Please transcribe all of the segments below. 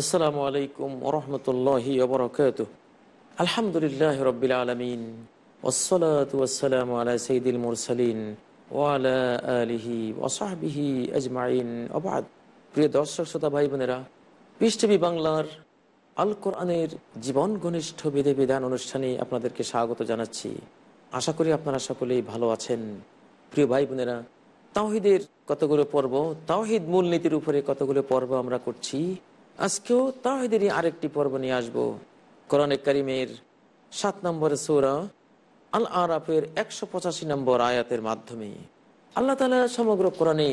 আসসালামু আলাইকুম ওরহমতুল্লাহি আলহামদুলিল্লাহ রবিল আলমিন। ওয়ালা আলিহি আজমাইন। অবাদ প্রিয় বোনেরা বাংলার আল কোরআনের জীবন ঘনিষ্ঠ বিধি বিধান অনুষ্ঠানে আপনাদেরকে স্বাগত জানাচ্ছি। আশা করি আপনারা সকলেই ভালো আছেন। প্রিয় ভাই বোনেরা তাওহিদের কতগুলো পর্ব, তাওহিদ মূলনীতির উপরে কতগুলো পর্ব আমরা করছি আজকেও তাহিদেরই আরেকটি পর্ব নিয়ে আসব। কোরআনে করিমের সাত নম্বর সৌরা আল আরাফের একশো পঁচাশি নম্বর আয়াতের মাধ্যমে আল্লাহ তালা সমগ্র কোরআনে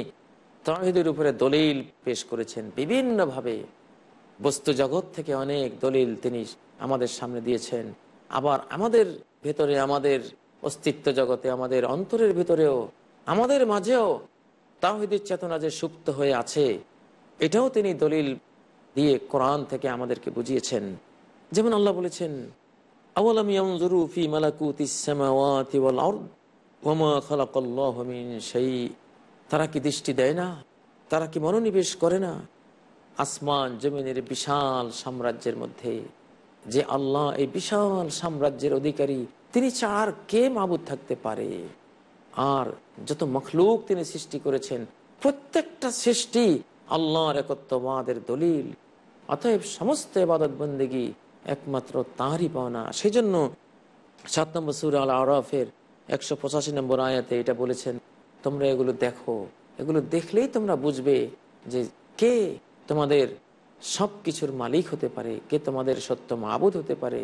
তাহিদের উপরে দলিল পেশ করেছেন। বিভিন্নভাবে বস্তু জগৎ থেকে অনেক দলিল তিনি আমাদের সামনে দিয়েছেন। আবার আমাদের ভেতরে, আমাদের অস্তিত্ব জগতে, আমাদের অন্তরের ভেতরেও, আমাদের মাঝেও তাহিদের চেতনা যে সুপ্ত হয়ে আছে, এটাও তিনি দলিল দিয়ে কোরআন থেকে আমাদেরকে বুঝিয়েছেন। যেমন আল্লাহ বলেছেন তারা কি দৃষ্টি দেয় না? তারা কি মনোনিবেশ করে না? আসমান জমিনের বিশাল সাম্রাজ্যের মধ্যে যে আল্লাহ এই বিশাল সাম্রাজ্যের অধিকারী, তিনি চার কে মাবুদ থাকতে পারে? আর যত মখলুক তিনি সৃষ্টি করেছেন, প্রত্যেকটা সৃষ্টি আল্লাহর একত্ববাদের দলিল। অতএব সমস্ত এবাদত বন্দেগী একমাত্র তাঁরই পাওনা। সেই জন্য সাত নম্বর সুর আল আরফের একশো পঁচাশি নম্বর আয়াতে এটা বলেছেন, তোমরা এগুলো দেখো। এগুলো দেখলেই তোমরা বুঝবে যে কে তোমাদের সব কিছুর মালিক হতে পারে, কে তোমাদের সত্য মাবুদ হতে পারে,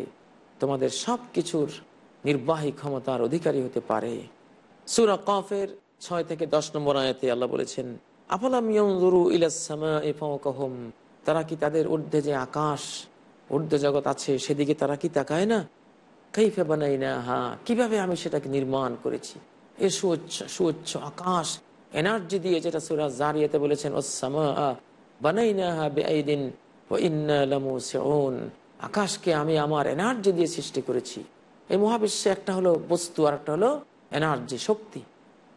তোমাদের সব কিছুর নির্বাহী ক্ষমতার অধিকারী হতে পারে। সুরা কফের ছয় থেকে দশ নম্বর আয়াতে আল্লাহ বলেছেন, আফলাম ইলাসমা ইফাওকাহুম তারা কি তাদের ঊর্ধ্বে যে আকাশ, ঊর্ধ্ব জগৎ আছে, সেদিকে তারা কি তাকায় না? কাইফে বানাই না হা কীভাবে আমি সেটাকে নির্মাণ করেছি? এ সুচ্ছ সুচ্ছ আকাশ, এনার্জি দিয়ে যেটা সুরাজ জারিয়াতে বলেছেন বানাই না হা আকাশকে আমি আমার এনার্জি দিয়ে সৃষ্টি করেছি। এই মহাবিশ্বে একটা হলো বস্তু আর একটা হলো এনার্জি, শক্তি।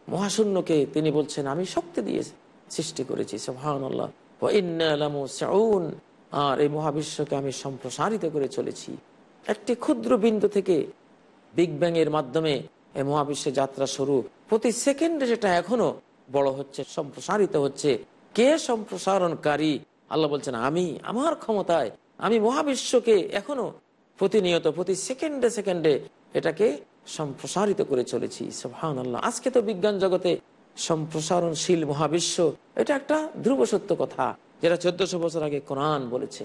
মহাশূন্যকে তিনি বলছেন, আমি শক্তি দিয়ে সৃষ্টি করেছি সোহান আল্লাহ আর এই মহাবিশ্বকে আমি সম্প্রসারিত করে চলেছি। একটি ক্ষুদ্র বিন্দু থেকে বিগ ব্যাং এর মাধ্যমে এই মহাবিশ্বের যাত্রা শুরু। প্রতি সেকেন্ডে যেটা এখনও বড় হচ্ছে, সম্প্রসারিত হচ্ছে, কে সম্প্রসারণকারী? আল্লাহ বলছেন, আমি, আমার ক্ষমতায়, আমি মহাবিশ্বকে এখনও প্রতিনিয়ত, প্রতি সেকেন্ডে সেকেন্ডে এটাকে সম্প্রসারিত করে চলেছি। সোহান আল্লাহ আজকে তো বিজ্ঞান জগতে সম্প্রসারণশীল মহাবিশ্ব, এটা একটা ধ্রুব সত্য কথা যেটা চোদ্দশো বছর আগে কোরআন বলেছে।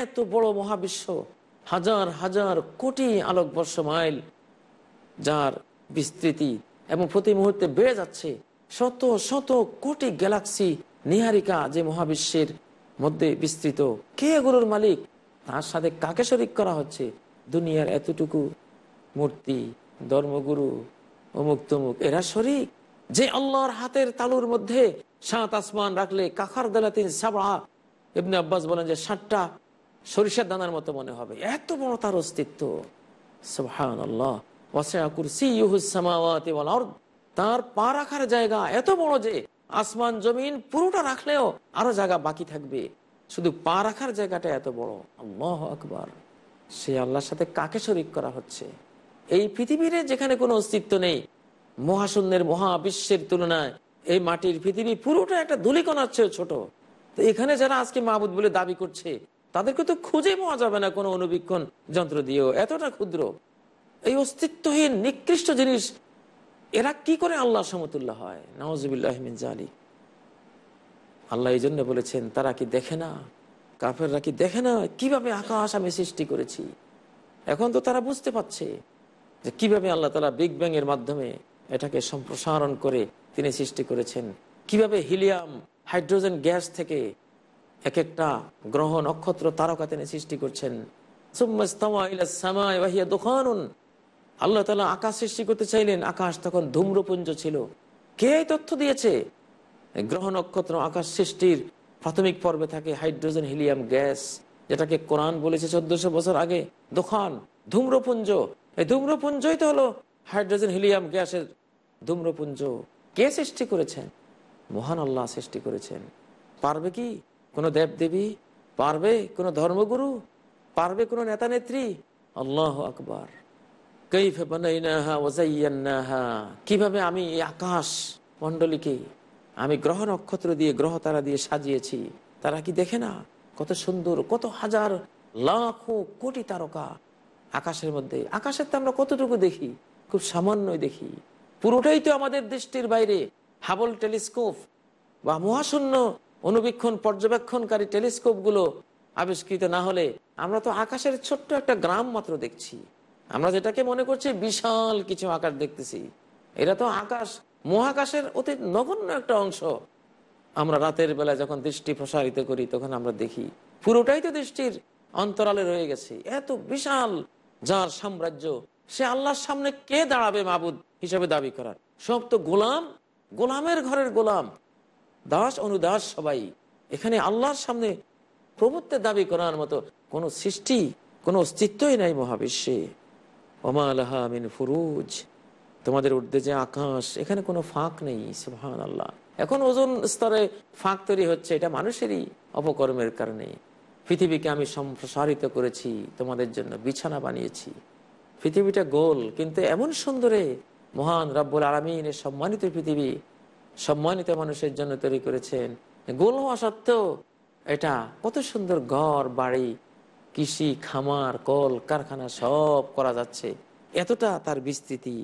এত বড় মহাবিশ্ব, হাজার হাজার কোটি আলোকবর্ষ মাইল, যার বিস্তৃতি এবং প্রতি মুহূর্তে বেড়ে যাচ্ছে শত শত কোটি গ্যালাক্সি নিহারিকা যে মহাবিশ্বের মধ্যে বিস্তৃত। কে এগুলোর মালিক? তার সাথে কাকে শরিক করা হচ্ছে? দুনিয়ার এতটুকু মূর্তি, ধর্মগুরু, অমুক তমুক, এরা শরিক? যে আল্লাহর হাতের তালুর মধ্যে সাত আসমান রাখলে কাখার দালাতিন সাবা ইবনে আব্বাস বলেন যে ষাটটা সরিষার দানার মতো মনে হবে। এত বড় তার অস্তিত্ব। তার পা রাখার জায়গা এত বড় যে আসমান, জমিন পুরোটা রাখলেও আরও জায়গা বাকি থাকবে। শুধু পা রাখার জায়গাটা এত বড়। আল্লাহ আকবার। সে আল্লাহর সাথে কাকে শরিক করা হচ্ছে? এই পৃথিবীর যেখানে কোনো অস্তিত্ব নেই মহাশূন্যের মহাবিশ্বের তুলনায় এই মাটির পৃথিবী পুরোটা একটা ধুলিকণার চেয়ে ছোট। তো এখানে যারা আজকে মাহবুদ বলে দাবি করছে, তাদেরকে তো খুঁজে পাওয়া যাবে না কোনো অনুবীক্ষণ যন্ত্র দিয়েও। এতটা ক্ষুদ্র। এই অস্তিত্বহীন, নিকৃষ্ট জিনিস, এরা কি করে আল্লাহ সমতুল্লাহ হয়? নওয়াজবিল্লাহমিন জালি আল্লাহ এই জন্য বলেছেন, তারা কি দেখে না? কাফেররা কি দেখে না? কীভাবে আকাশ আমি সৃষ্টি করেছি? এখন তো তারা বুঝতে পারছে যে কীভাবে আল্লাহ তালা বিগ ব্যাং এর মাধ্যমে এটাকে সম্প্রসারণ করে তিনি সৃষ্টি করেছেন। কীভাবে হিলিয়াম হাইড্রোজেন গ্যাস থেকে এক একটা গ্রহ নক্ষত্র তারকা তিনি সৃষ্টি করছেন। আল্লাহ তালা আকাশ সৃষ্টি করতে চাইলেন, আকাশ তখন ধূম্রপুঞ্জ ছিল। কে তথ্য দিয়েছে? গ্রহ নক্ষত্র আকাশ সৃষ্টির প্রাথমিক পর্বে থাকে হাইড্রোজেন, হিলিয়াম গ্যাস, যেটাকে কোরআন বলেছে চোদ্দশো বছর আগে। দোকান ধূম্রপুঞ্জ। এই ধূম্রপুঞ্জই তো হলো হাইড্রোজেন, হিলিয়াম গ্যাসের ধূম্রপুঞ্জ কে সৃষ্টি করেছেন? মহান আল্লাহ সৃষ্টি করেছেন। পারবে কি? কোন দেব দেবী পারবে কোন ধর্মগুরু? পারবে কোন নেতা নেত্রী আল্লাহ আকবার। কীভাবে আমি আকাশ মন্ডলীকে আমি গ্রহ নক্ষত্র দিয়ে, গ্রহ তারা দিয়ে সাজিয়েছি, তারা কি দেখে না? কত সুন্দর, কত হাজার, লাখো কোটি তারকা আকাশের মধ্যে। আকাশের তো আমরা কতটুকু দেখি? খুব সামান্যই দেখি। পুরোটাই তো আমাদের দৃষ্টির বাইরে। হাবল টেলিস্কোপ বা মহাশূন্য অনুবীক্ষণ পর্যবেক্ষণকারী টেলিস্কোপগুলো আবিষ্কৃত না হলে আমরা তো আকাশের ছোট্ট একটা গ্রাম মাত্র দেখছি। আমরা যেটাকে মনে করছি বিশাল কিছু আকাশ দেখতেছি। এটা তো আকাশ, মহাকাশের অতি নগণ্য একটা অংশ। আমরা রাতের বেলা যখন দৃষ্টি প্রসারিত করি, তখন আমরা দেখি পুরোটাই তো দৃষ্টির অন্তরালে রয়ে গেছে। এত বিশাল, যার সাম্রাজ্য সে আল্লাহর সামনে কে দাঁড়াবে মাবুদ হিসাবে দাবি করার? সব তো গোলাম, গোলামের ঘরের গোলাম। দাস, অনুদাস সবাই। এখানে আল্লাহর সামনে প্রভুত্বের দাবি করার মতো কোন সৃষ্টি, কোন অস্তিত্বই নাই মহাবিশ্বে। ওমালাহা মিন ফুরুজ। তোমাদের ঊর্ধ্বে যে আকাশ, এখানে কোনো ফাঁক নেই সুহান আল্লাহ এখন ওজন স্তরে ফাঁক তৈরি হচ্ছে, এটা মানুষেরই অপকর্মের কারণে। পৃথিবীকে আমি সম্প্রসারিত করেছি, তোমাদের জন্য বিছানা বানিয়েছি। পৃথিবীটা গোল, কিন্তু এমন সুন্দরে মহান রব্বুল আলমিনের সম্মানিত পৃথিবী, সম্মানিত মানুষের জন্য তৈরি করেছেন। গোল হওয়া সত্ত্বেও এটা কত সুন্দর ঘর, বাড়ি, কৃষি, খামার, কল, কারখানা সব করা যাচ্ছে। এতটা তার বিস্তৃতি।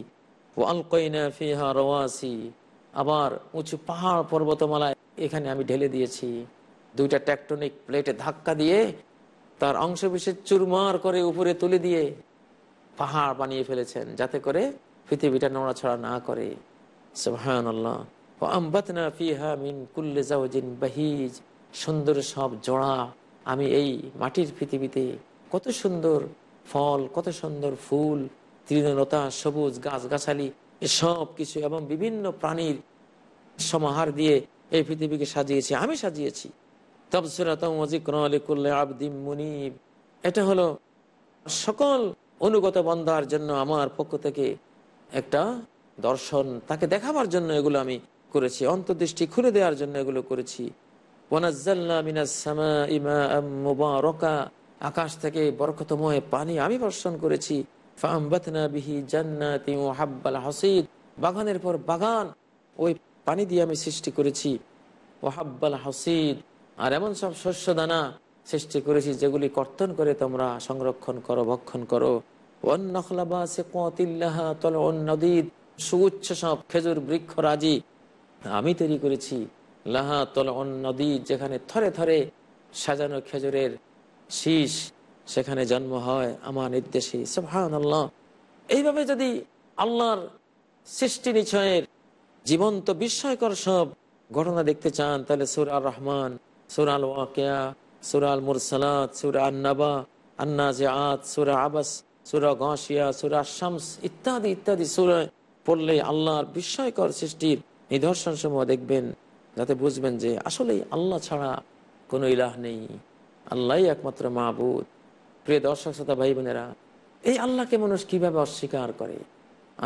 আবার উঁচু পাহাড় পর্বতমালায় এখানে আমি ঢেলে দিয়েছি। দুইটা ট্যাকটনিক প্লেটে ধাক্কা দিয়ে তার অংশ বিশেষ চুরমার করে উপরে তুলে দিয়ে পাহাড় বানিয়ে ফেলেছেন যাতে করে পৃথিবীটা নড়াছড়া না করে। সুবহানাল্লাহ। সুন্দর সব জোড়া। আমি এই মাটির পৃথিবীতে কত সুন্দর ফল, কত সুন্দর ফুল, তৃণলতা, সবুজ গাছগাছালি, সব কিছু এবং বিভিন্ন প্রাণীর সমাহার দিয়ে এই পৃথিবীকে সাজিয়েছি, আমি সাজিয়েছি। এটা হলো সকল অনুগত বন্ধার জন্য আমার পক্ষ থেকে একটা দর্শন, তাকে দেখাবার জন্য এগুলো আমি করেছি, অন্তর্দৃষ্টি খুলে দেওয়ার জন্য এগুলো করেছি। আকাশ থেকে বরকতময় পানি আমি বর্ষণ করেছি। বাগানের পর বাগান, ওই পানি দিয়ে আমি সৃষ্টি করেছি। ওহাব্বাল হাসিদ, আর এমন সব শস্য দানা সৃষ্টি করেছি, যেগুলি কর্তন করে তোমরা সংরক্ষণ করো, ভক্ষণ করো। সুউচ্ছ সব খেজুর বৃক্ষ রাজি আমি তৈরি করেছি। লাহা তল নদী যেখানে থরে থরে সাজানো খেজুরের শীষ সেখানে জন্ম হয়, আমার নির্দেশে। সুবহান আল্লাহ এইভাবে যদি আল্লাহর সৃষ্টি নিচয়ের জীবন্ত বিস্ময়কর সব ঘটনা দেখতে চান, তাহলে সুর আল রহমান সুর আল ওয়াকিয়া সুর আল মুরসালাত সুরা আন্নাবা আন্না জাত সুরা আবাস, সুরা গসিয়া সুরা শামস ইত্যাদি ইত্যাদি সুরা পড়লে আল্লাহর বিস্ময়কর সৃষ্টির নিদর্শন সমূহ দেখবেন, যাতে বুঝবেন যে আসলেই আল্লাহ ছাড়া কোনো ইলাহ নেই। আল্লাহ একমাত্র মাহবুদ প্রিয় দর্শক, শ্রোতা ভাই বোনেরা এই আল্লাহকে মানুষ কীভাবে অস্বীকার করে?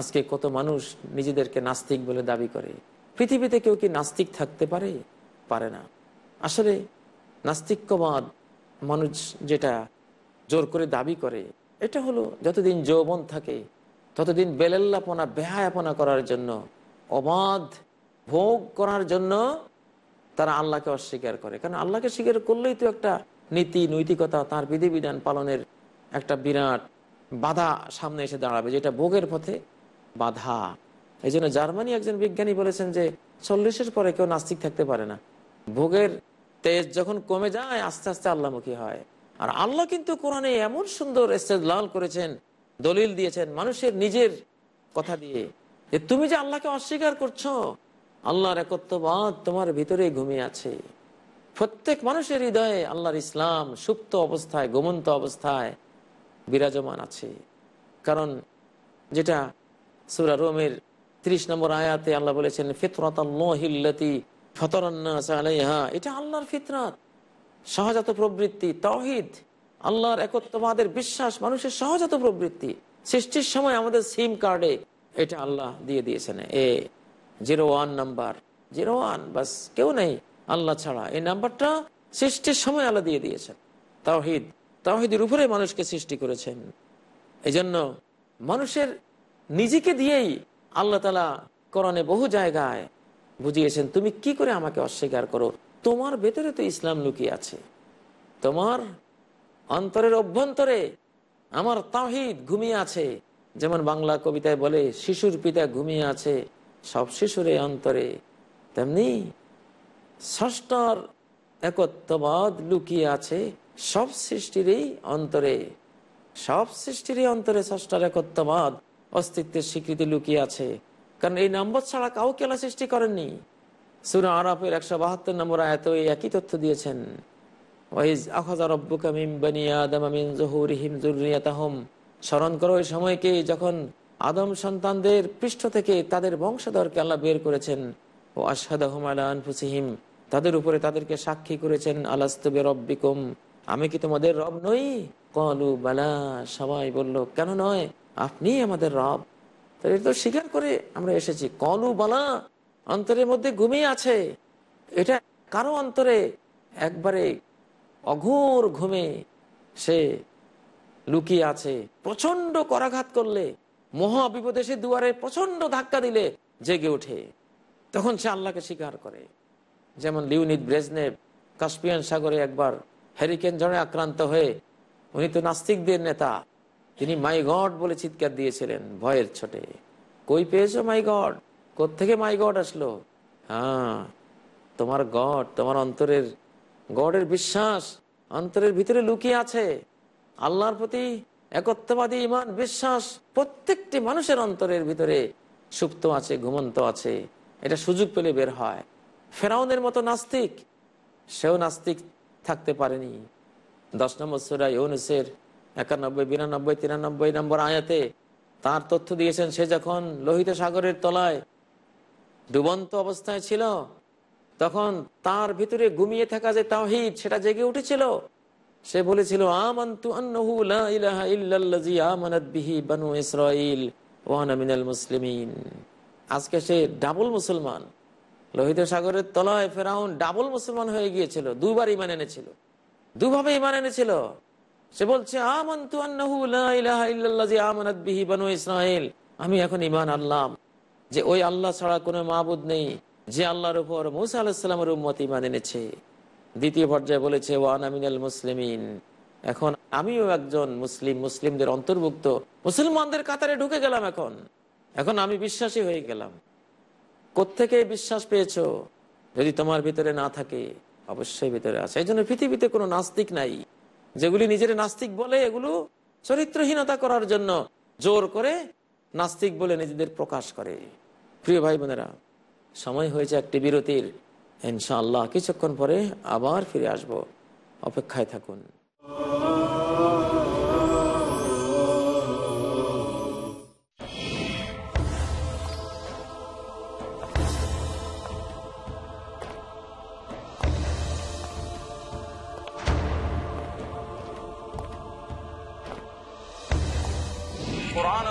আজকে কত মানুষ নিজেদেরকে নাস্তিক বলে দাবি করে? পৃথিবীতে কেউ কি নাস্তিক থাকতে পারে? পারে না। আসলে নাস্তিক্যবাদ মানুষ যেটা জোর করে দাবি করে, এটা হলো যতদিন যৌবন থাকে, ততদিন বেলেল্লাপনা, বেহায়াপনা করার জন্য, অবাধ ভোগ করার জন্য তারা আল্লাহকে অস্বীকার করে। কারণ আল্লাহকে স্বীকার করলেই তো একটা নীতি, নৈতিকতা, তার বিধিবিধান পালনের একটা বিরাট বাধা সামনে এসে দাঁড়াবে, যেটা ভোগের পথে বাধা। এই জন্য জার্মানি একজন বিজ্ঞানী বলেছেন যে চল্লিশের পরে কেউ নাস্তিক থাকতে পারে না। ভোগের তেজ যখন কমে যায়, আস্তে আস্তে আল্লাহমুখী হয়। আর আল্লাহ কিন্তু কোরআনে এমন সুন্দর লাল করেছেন, দলিল দিয়েছেন মানুষের নিজের কথা দিয়ে, যে তুমি যে আল্লাহকে অস্বীকার করছ, আল্লাহর একত্ববাদ তোমার ভিতরে ঘুমিয়ে আছে। প্রত্যেক মানুষের হৃদয়ে আল্লাহর ইসলাম সুপ্ত অবস্থায় গোমন্ত অবস্থায় বিরাজমান আছে। কারণ যেটা সুরা রোমের ত্রিশ নম্বর আয়াতে আল্লাহ বলেছেন ফিতরতি ফতরান্না এটা আল্লাহর ফিতরাত। সহজাত প্রবৃত্তি তহিদ আল্লাহর একত্ববাদের বিশ্বাস, মানুষের সহজাত প্রবৃত্তি। সৃষ্টির সময় আমাদের সিম কার্ডে এটা আল্লাহ দিয়ে দিয়েছেন। এ zero one number. Zero one, বাস, কেউ নেই আল্লাহ ছাড়া। এই নাম্বারটা সৃষ্টির সময় আল্লাহ দিয়ে দিয়েছেন। তাওহিদ। তাওহিদের উপরে মানুষকে সৃষ্টি করেছেন। এই জন্য মানুষের নিজেকে দিয়েই আল্লাহ তালা করণে বহু জায়গায় বুঝিয়েছেন, তুমি কি করে আমাকে অস্বীকার করো? তোমার ভেতরে তো ইসলাম লুকিয়ে আছে। তোমার অন্তরের অভ্যন্তরে আমার তাহিদ ঘুমিয়ে আছে। যেমন বাংলা কবিতায় বলে, শিশুর পিতা ঘুমিয়ে আছে, সব শিশুর অন্তরে। তেমনি ষষ্ঠর একত্ববাদ লুকিয়ে আছে, সব সৃষ্টিরই অন্তরে। সব সৃষ্টিরই অন্তরে ষষ্ঠার একত্ববাদ অস্তিত্বের স্বীকৃতি লুকিয়ে আছে। কারণ এই নম্বর ছাড়া কাউকে আল্লাহ সৃষ্টি করেননি। সুরা আরাফের একশো বাহাত্তর নম্বর এই একই তথ্য দিয়েছেন। স্মরণ করো ওই সময়কে যখন আদম সন্তানদের পৃষ্ঠ থেকে তাদের বংশধরকে আল্লাহ বের করেছেন। ও আসাদহম আলাহিম তাদের উপরে তাদেরকে সাক্ষী করেছেন। আলাস্তবে রব্বিকুম আমি কি তোমাদের রব নই? কলু বালা, সবাই বলল, কেন নয়? আপনি আমাদের রব। তাহলে তো স্বীকার করে আমরা এসেছি। কলু বালা অন্তরের মধ্যে ঘুমিয়ে আছে। এটা কারও অন্তরে একবারে অঘোর ঘুমে সে লুকিয়ে আছে। প্রচণ্ড করাঘাত করলে, মহা বিপদে সে দুয়ারে প্রচণ্ড ধাক্কা দিলে জেগে ওঠে। তখন সে আল্লাহকে স্বীকার করে। যেমন লিউনিদ ব্রেজনেভ কাশ্মিয়ান সাগরে একবার হ্যারিকেন ঝড়ে আক্রান্ত হয়ে, উনি তো নাস্তিকদের নেতা তিনি, মাই গড বলে চিৎকার দিয়েছিলেন ভয়ের ছোটে। কই পেয়েছ, মাই গড? কোথেকে মাই গড আসলো? হ্যাঁ তোমার গড, তোমার অন্তরের গডের বিশ্বাস অন্তরের ভিতরে লুকিয়ে আছে। আল্লাহর প্রতি একত্ববাদী ইমান, বিশ্বাস প্রত্যেকটি মানুষের অন্তরের ভিতরে সুপ্ত আছে, ঘুমন্ত আছে। এটা সুযোগ পেলে বের হয়। ফেরাউনের মতো নাস্তিক, সেও নাস্তিক থাকতে পারেনি। দশ নম্বর সুরাই ইউনুসের একানব্বই, বিরানব্বই, তিরানব্বই নম্বর আয়াতে তার তথ্য দিয়েছেন, সে যখন লোহিত সাগরের তলায় ডুবন্ত অবস্থায় ছিল, তখন তার ভিতরে ঘুমিয়ে থাকা যে তাহিদ সেটা জেগে উঠেছিল। সে বলেছিল আজকে সে ডাবল মুসলমান। লোহিত সাগরের তলায় ফেরাউন ডাবল মুসলমান হয়ে গিয়েছিল, দুবার ইমান এনেছিল। দুভাবে ইমান এনেছিল। সে বলছে আমি এখন ইমান আনলাম যে ওই আল্লাহ ছাড়া কোনো মাহবুদ নেই যে আল্লাহর উপর মুসা আলাহিসাল্লামের উম্মত ইমান এনেছে। দ্বিতীয় পর্যায়ে বলেছে ওয়ান আমিনাল মুসলিমিন। এখন আমিও একজন মুসলিম, মুসলিমদের অন্তর্ভুক্ত, মুসলমানদের কাতারে ঢুকে গেলাম এখন। এখন আমি বিশ্বাসী হয়ে গেলাম। কোথেকে বিশ্বাস পেয়েছ? যদি তোমার ভিতরে না থাকে, অবশ্যই ভিতরে আছে। এই জন্য পৃথিবীতে কোনো নাস্তিক নাই। যেগুলি নিজের নাস্তিক বলে এগুলো চরিত্রহীনতা করার জন্য জোর করে নাস্তিক বলে নিজেদের প্রকাশ করে। প্রিয় ভাই বোনেরা, সময় হয়েছে একটি বিরতির। ইনশাআল্লাহ কিছুক্ষণ পরে আবার ফিরে আসব। অপেক্ষায় থাকুন।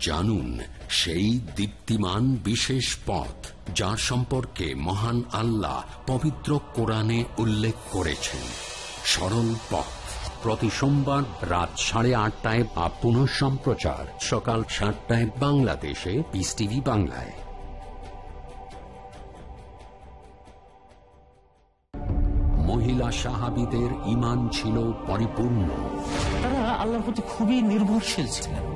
জানুন সেই দীপ্তিমান বিশেষ পথ যার সম্পর্কে মহান আল্লাহ পবিত্র কোরআনে উল্লেখ করেছেন। সরল পথ। প্রতি সোমবার রাত সাড়ে আটটায় বা পুনঃ সম্প্রচার সকাল সাতটায় বাংলাদেশে পিস টিভি বাংলায়। মহিলা সাহাবিদের ইমান ছিল পরিপূর্ণ। তারা আল্লাহর প্রতি খুবই নির্ভরশীল ছিলেন।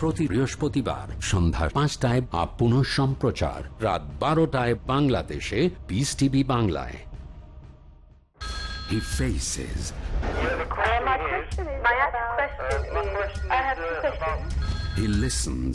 প্রতি বৃহস্পতিবার সন্ধ্যা পাঁচটায় বা পুনঃ সম্প্রচার রাত বারোটায় বাংলাদেশে পিস টিভি বাংলায় He faces, My question is, my question is, I have two questions. he listens,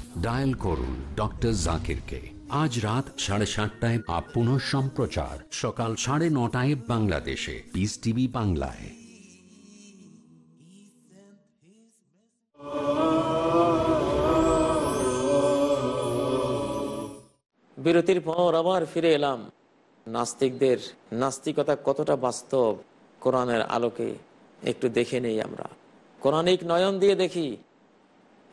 dial করুন ডক্টর জাকিরকে আজ রাত সাড়ে সাতটায় আপ পুনঃ সম্প্রচার। সকাল সাড়ে নটায় বাংলাদেশে। পিস টিভি বাংলায়। বিরতির পর আবার ফিরে এলাম। নাস্তিকদের নাস্তিকতা কতটা বাস্তব, কোরআনের আলোকে একটু দেখে নেই আমরা। কোরআনিক নয়ন দিয়ে দেখি।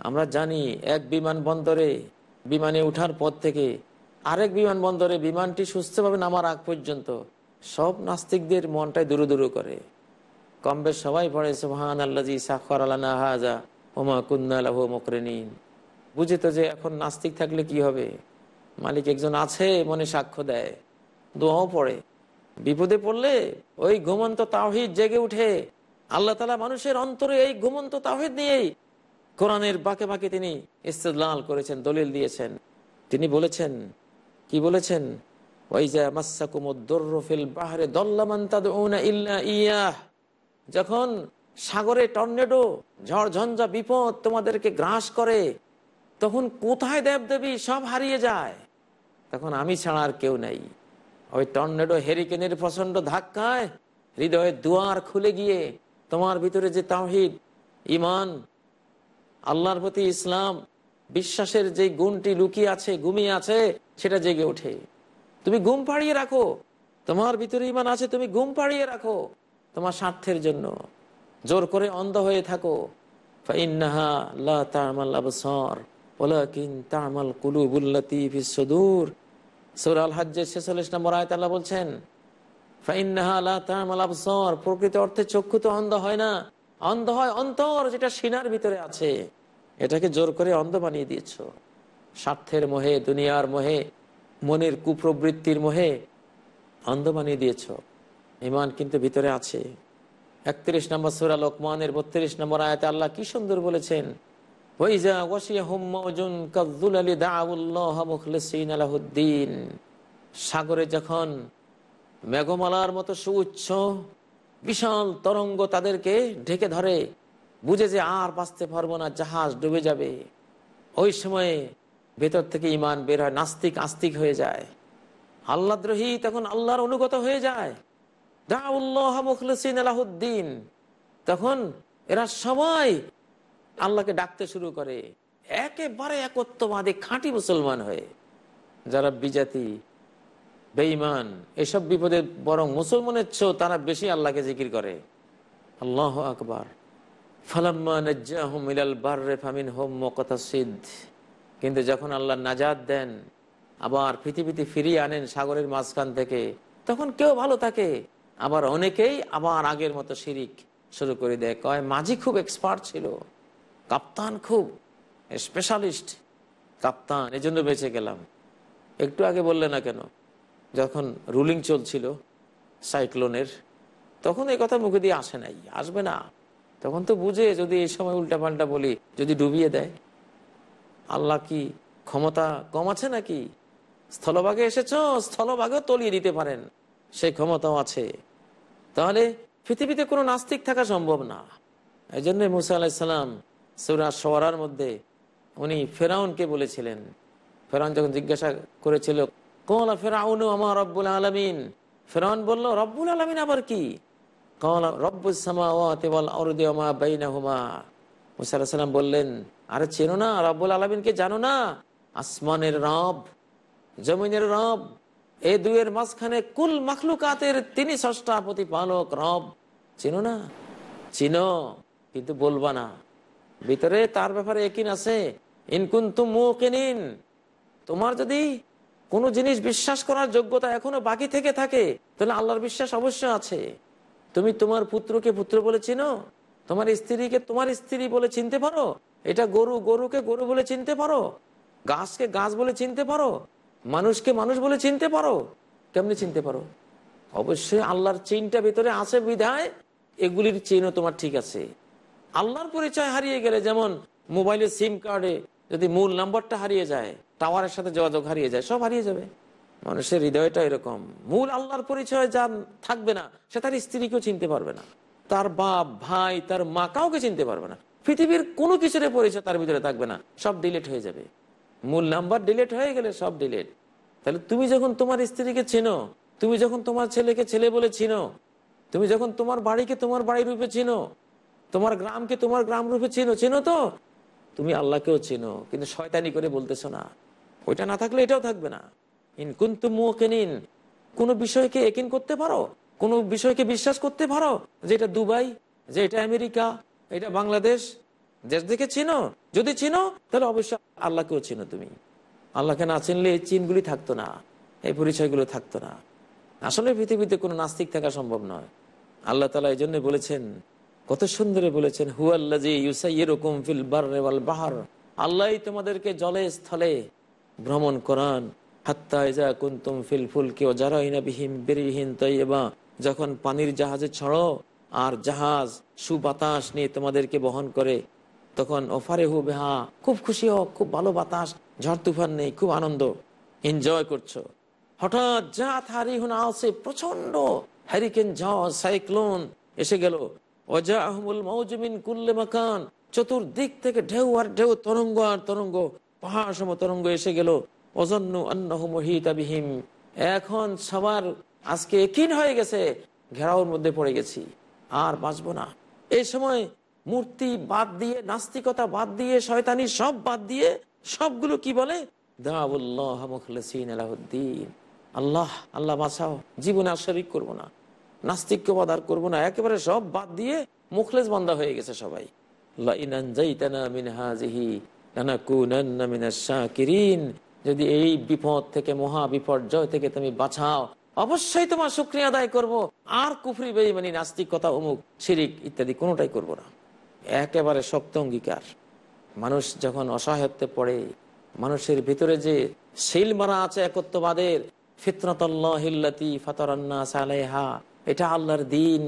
আমরা জানি এক বিমানবন্দরে বিমানে ওঠার পর থেকে আরেক বিমানবন্দরে বিমানটি সুস্থভাবে নামার আগ পর্যন্ত সব নাস্তিকদের মনটাই দুরু দুরু করে। কম বেশ সবাই পড়ে সোহান আল্লাজি সাক্ষর আল্লাহ হাজা ওমা কুন্নালাহ মকরেনিন। বুঝে তো যে এখন নাস্তিক থাকলে কি হবে? মালিক একজন আছে, মনে সাক্ষ্য দেয়। দোয়াও পড়ে। বিপদে পড়লে ওই ঘুমন্ত তাহিদ জেগে উঠে। আল্লাহ তালা মানুষের অন্তরে এই ঘুমন্ত তাহিদ নিয়েই কোরআনের বাঁকে বাঁকে তিনি ইস্তেদলাল করেছেন, দলিল দিয়েছেন। তিনি বলেছেন, কি বলেছেন? যখন সাগরে টর্নেডো, ঝড় ঝঞ্ঝা, বিপদ তোমাদেরকে গ্রাস করে, তখন কোথায় দেবদেবী সব হারিয়ে যায়? তখন আমি ছাড়া আর কেউ নেই। ওই টর্নেডো হেরিকেনের প্রচণ্ড ধাক্কায় হৃদয়ের দুয়ার খুলে গিয়ে তোমার ভিতরে যে তাহিদ ইমান আল্লাহর প্রতি ইসলাম বিশ্বাসের যে গুণটি লুকিয়ে আছে, ঘুমিয়ে আছে, সেটা জেগে ওঠে। তুমি ঘুম পাড়িয়ে রাখো। তোমার ভিতরে ইমান আছে, তুমি ঘুম পাড়িয়ে রাখো তোমার স্বার্থের জন্য। জোর করে অন্ধ হয়ে থাকো। ফাইন্নাহা লা তা'মাল আবসার, ওয়ালাকিন তা'মাল কুলুবুল্লাতী ফিস সুদূর। সূরা আল হজ্জের 46 নম্বর আয়াত আল্লাহ বলছেন প্রকৃত অর্থে চক্ষু তো অন্ধ হয় না। অন্ধ হয়, অন্তর যেটা সিনার ভিতরে আছে, এটাকে জোর করে অন্ধ বানিয়ে দিয়েছ। স্বার্থের মোহে, দুনিয়ার মোহে, মনের কুপ্রবৃত্তির মোহে অন্ধ বানিয়ে দিয়েছ। ইমান কিন্তু ভিতরে আছে। একত্রিশ নম্বর সুরা লোকমানের বত্রিশ নম্বর আয়াতে আল্লাহ কি সুন্দর বলেছেন সাগরে যখন মেঘমালার মতো সুউচ্চ বিশাল তরঙ্গ তাদেরকে ঢেকে ধরে। বুঝে যে আর বাঁচতে পারব না, জাহাজ ডুবে যাবে। ওই সময়ে ভেতর থেকে ইমান বের হয়, নাস্তিক আস্তিক হয়ে যায়। আল্লাদ্রোহী তখন আল্লাহর অনুগত হয়ে যায়। দাউল্লাহ মুখলিসিন আলাহুদ্দিন তখন এরা সবাই আল্লাহকে ডাকতে শুরু করে। একেবারে একত্ববাদী খাঁটি মুসলমান হয়ে। যারা বিজাতি বেঈমান, এসব বিপদে বরং মুসলমানের চেয়েও তারা বেশি আল্লাহকে জিকির করে। আল্লাহ আকবার। কিন্তু যখন আল্লাহ নাজাদ দেন, আবার পৃথিবীতে ফিরিয়ে আনেন সাগরের মাঝখান থেকে, তখন কেউ ভালো থাকে। আবার অনেকেই আবার আগের মতো শিরিক শুরু করে দেয়। কয়, মাঝি খুব এক্সপার্ট ছিল, কাপ্তান খুব স্পেশালিস্ট কাপ্তান এই জন্য বেঁচে গেলাম। একটু আগে বললে না কেন? যখন রুলিং চলছিল সাইক্লোনের, তখন এই কথা মুখে দিয়ে আসে নাই, আসবে না। তখন তো বুঝে যদি এই সময় উল্টাপাল্টা বলি, যদি ডুবিয়ে দেয়। আল্লাহ কি ক্ষমতা কম আছে নাকি? স্থলভাগে এসেছ, স্থলভাগেও তলিয়ে দিতে পারেন সেই ক্ষমতাও আছে। তাহলে পৃথিবীতে কোনো নাস্তিক থাকা সম্ভব না। এই জন্য মুসা আলাহিসাল্লাম সুরা সরার মধ্যে উনি ফেরাউনকে বলেছিলেন। ফেরাউন যখন জিজ্ঞাসা করেছিল কলা আমার রব্বুল বলল রব্বুল আবার কি? বললেন, আরে চেনো না, রব্বুল আলমিনকে জানো না? আসমানের রব, জমিনের রব, এই দুয়ের মাঝখানে কুল মাখলুকাতের তিনি ষষ্ঠা প্রতিপালক রব। চিনো না? চিনো, কিন্তু বলবা না। ভিতরে তার ব্যাপারে একিন আছে। ইনকুন তুমিন তোমার যদি কোনো জিনিস বিশ্বাস করার যোগ্যতা এখনও বাকি থেকে থাকে, তাহলে আল্লাহর বিশ্বাস অবশ্যই আছে। তুমি তোমার পুত্রকে পুত্র বলে চিনো? তোমার স্ত্রীকে তোমার স্ত্রী বলে চিনতে পারো? এটা গরু গরুকে গরু বলে চিনতে পারো? গাছকে গাছ বলে চিনতে পারো? মানুষকে মানুষ বলে চিনতে পারো? কেমনি চিনতে পারো? অবশ্যই আল্লাহর চিনটা ভিতরে আছে বিধায়, এগুলির চিহ্ন তোমার ঠিক আছে। আল্লাহর পরিচয় হারিয়ে গেলে যেমন মোবাইলের সিম কার্ডে যদি মূল নাম্বারটা হারিয়ে যায়, টাওয়ারের সাথে যোগাযোগ হারিয়ে যায়, সব হারিয়ে যাবে। মানুষের হৃদয়টা এরকম। মূল আল্লাহর পরিচয় যা থাকবে না, সে তার স্ত্রীকেও চিনতে পারবে না। তার বাপ, ভাই, তার মা কাউকে চিনতে পারবে না। পৃথিবীর কোনো কিছুর পরিচয় তার ভিতরে থাকবে না, সব ডিলেট হয়ে যাবে। মূল নাম্বার ডিলেট হয়ে গেলে সব ডিলেট। তাহলে তুমি যখন তোমার স্ত্রীকে চেনো, তুমি যখন তোমার ছেলেকে ছেলে বলে চিনো, তুমি যখন তোমার বাড়িকে তোমার বাড়ি রূপে চিনো, তোমার গ্রামকে তোমার গ্রাম রূপে চিনো চিনো তো? তুমি আল্লাহকেও চিনো, কিন্তু শয়তানি করে বলতেছো না। ওইটা না থাকলে এটাও থাকবে না। ইনকুন তুমিন কোনো বিষয়কে একিন করতে পারো? কোনো বিষয়কে বিশ্বাস করতে পারো? যে এটা দুবাই, যে এটা আমেরিকা, এটা বাংলাদেশ, দেশ দেখে চিনো? যদি চিনো, তাহলে অবশ্যই আল্লাহকেও চিনো তুমি। আল্লাহকে না চিনলে এই চিনগুলি থাকতো না, এই পরিচয়গুলো থাকতো না। আসলে পৃথিবীতে কোনো নাস্তিক থাকা সম্ভব নয়। আল্লাহ তালা এই জন্য বলেছেন কত সুন্দরে বলেছেন হুয়াল্লাজি ইউসাইরকম ফিল বাররে ওয়াল বাহার। আল্লাহ তোমাদেরকে জলে, স্থলে ভ্রমণ করান। হাত্তা ইজা কুন্তুম ফিল ফুলকে ও জারাইনা বিহীন বেরিহীন তৈবা যখন পানির জাহাজে ছড়ো আর জাহাজ সুবাতাস নিয়ে তোমাদেরকে বহন করে, তখন ওফারে হু বেহা, খুব খুশি হোক খুব ভালো বাতাস, ঝড় তুফান নেই, খুব আনন্দ এনজয় করছ। হঠাৎ যা থারি হুন আসে প্রচণ্ড হ্যারিকেন ঝড়, সাইক্লোন এসে গেল। অজা আহমুল চতুর্দিক থেকে ঢেউ আর ঢেউ, তরঙ্গ আর তরঙ্গ, পাহাড় সম তরঙ্গ এসে গেল। অজন্য অন্নহিতাবিহীম এখন সবার আজকে একিন হয়ে গেছে, ঘেরাওর মধ্যে পড়ে গেছি, আর বাঁচবো না। এই সময় মূর্তি বাদ দিয়ে, নাস্তিকতা বাদ দিয়ে, শয়তানি সব বাদ দিয়ে, সবগুলো কি বলে? আল্লাহ আল্লাহ বাঁচাও, জীবনে আর শরিক করব না। নাস্তিককে বাদ আর করব না। একেবারে সব বাদ দিয়ে মুখলেস বন্ধা হয়ে গেছে সবাই। যদি এই বিপদ থেকে, মহা বিপর্যয় থেকে তুমি বাঁচাও, অবশ্যই তোমার শুক্রিয়া আদায় করব। আর কুফরি বেইমানি নাস্তিকতা, অমুক, শিরিক ইত্যাদি কোনোটাই করব না। একেবারে শক্ত অঙ্গীকার। মানুষ যখন অসহায়ত্বে পড়ে, মানুষের ভিতরে যে শিল মারা আছে একত্ববাদের, ফিতরতল্লাহিল্লাতি ফাতরান্না সালেহা এটা আল্লাহর দিন,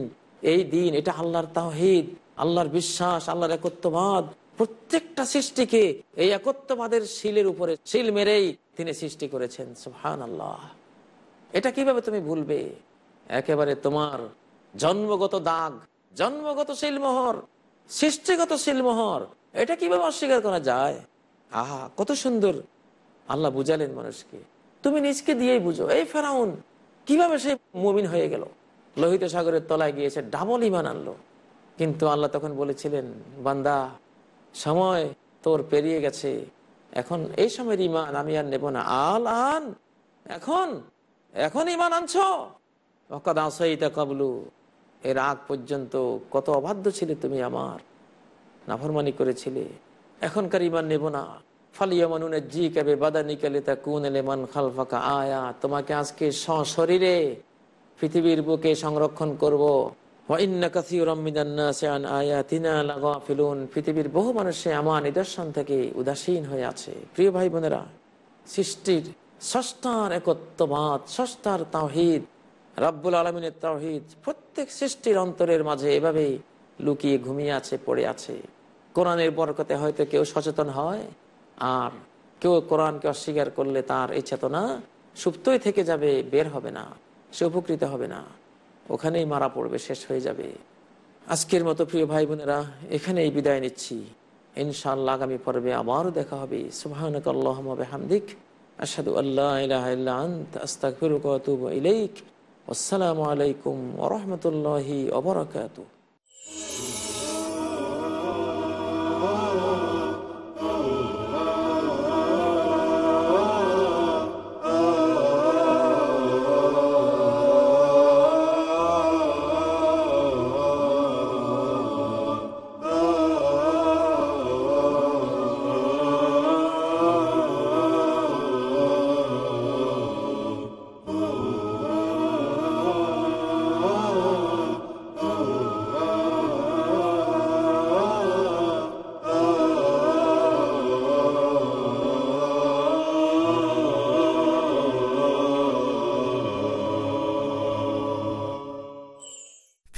এই দিন, এটা আল্লাহর তাহিদ আল্লাহর বিশ্বাস, আল্লাহর একত্ববাদ। প্রত্যেকটা সৃষ্টিকে এই একত্ববাদের শিলের উপরে শিল মেরেই তিনি সৃষ্টি করেছেন সুহান আল্লাহ এটা কীভাবে তুমি ভুলবে? একেবারে তোমার জন্মগত দাগ, জন্মগত শিলমোহর, সৃষ্টিগত শিলমোহর, এটা কীভাবে অস্বীকার করা যায়? আহা, কত সুন্দর। আল্লাহ বুঝালেন মানুষকে। তুমি নিজকে দিয়েই বুঝো। এই ফেরাউন কীভাবে সে মুমিন হয়ে গেল? লোহিত সাগরের তলায় গিয়েছে ডাবল ইমান আনলো। কিন্তু আল্লাহ তখন বলেছিলেন, বান্দা, সময় তোর পেরিয়ে গেছে, এখন এই সময়ের ইমান আমি আর নেব না। আল আন, এখন এখন ইমান আনছো। অকাদ আসইতা কাবলু, এর আগ পর্যন্ত কত অবাধ্য ছিলে তুমি আমার, নাফরমানি করেছিলে। এখনকার ইমান নেব না। ফালিয়ামানুনের জি কাবে বাদা নিকালে তা কুন এলে মান খালফাকা আয়া, তোমাকে আজকে সশরীরে পৃথিবীর বুকে সংরক্ষণ করব। পৃথিবীর বহু মানুষে আমার নিদর্শন থেকে উদাসীন হয়ে আছে। প্রিয় ভাই বোনেরা, সৃষ্টির ষষ্ঠার একত্ববাদ, ষষ্ঠার তাওহিদ, রাব্বুল আলমিনের তাওহিদ প্রত্যেক সৃষ্টির অন্তরের মাঝে এভাবে লুকিয়ে ঘুমিয়ে আছে, পড়ে আছে। কোরআনের বরকতে হয়তো কেউ সচেতন হয়, আর কেউ কোরআনকে অস্বীকার করলে তার এই চেতনা সুপ্তই থেকে যাবে, বের হবে না। সে উপকৃত হবে না। ওখানেই মারা পড়বে, শেষ হয়ে যাবে। আজকের মতো প্রিয় ভাই বোনেরা, এখানেই বিদায় নিচ্ছি। ইনশাআল্লাহ আগামী পর্বে আবারও দেখা হবে। সুবাহানক হামদিক আসাদু আল্লাহ আতুবু ইলাইক। আসসালামু আলাইকুম ওয়া রাহমাতুল্লাহি